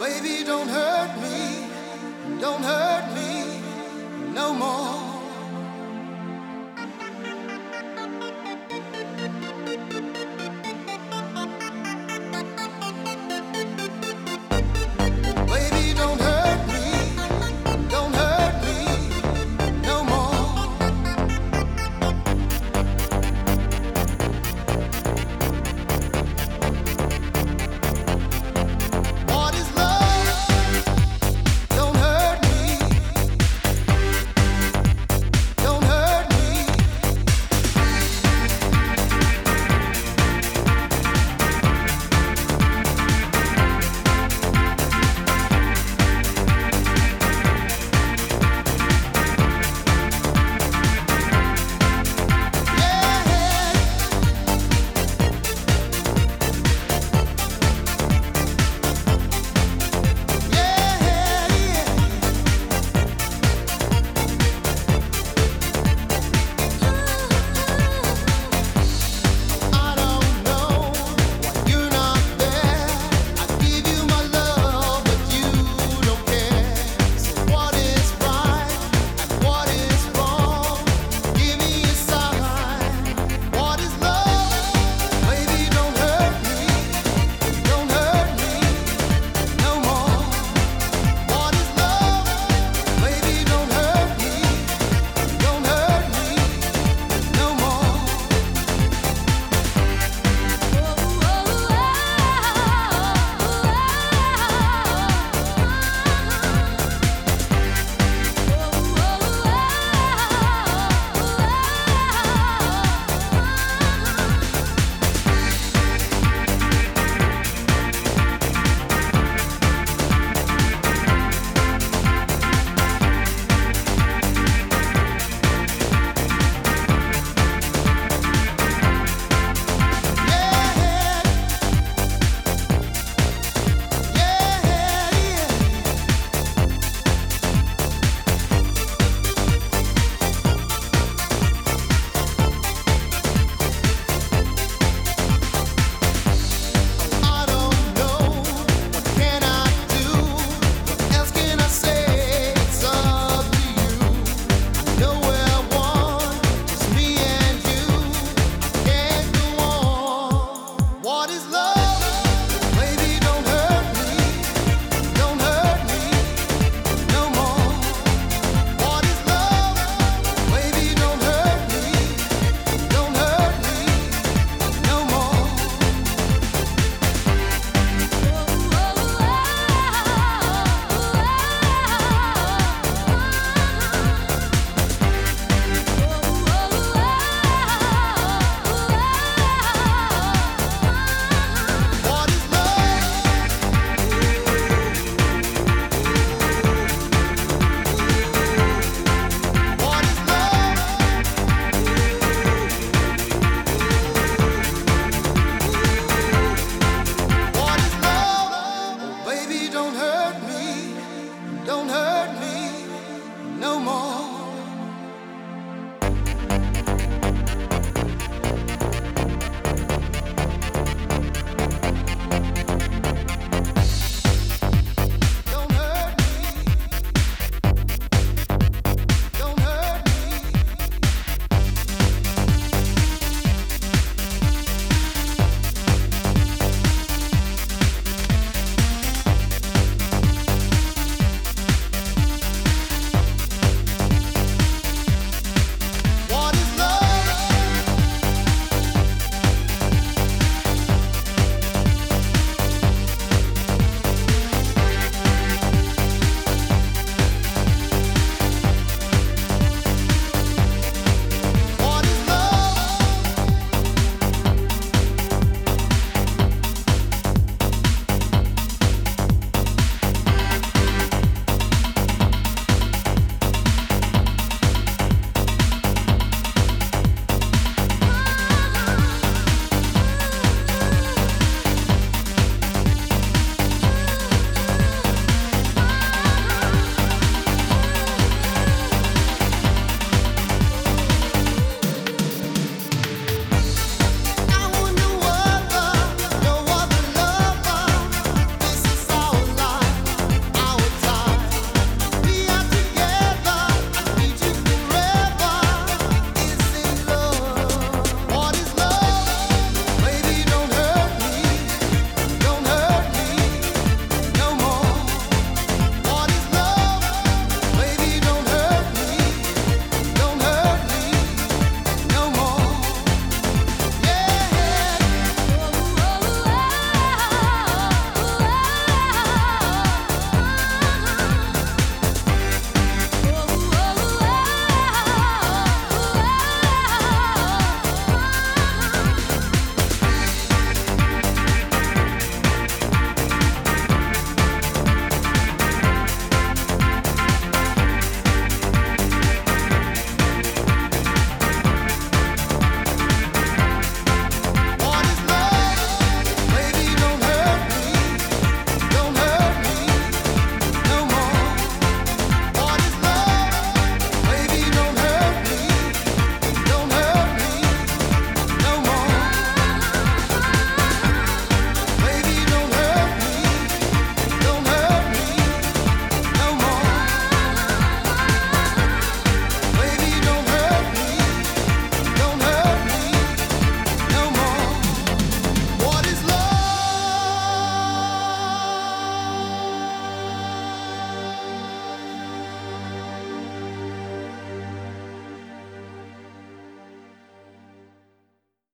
Baby, don't hurt me, don't hurt is love. don't hurt.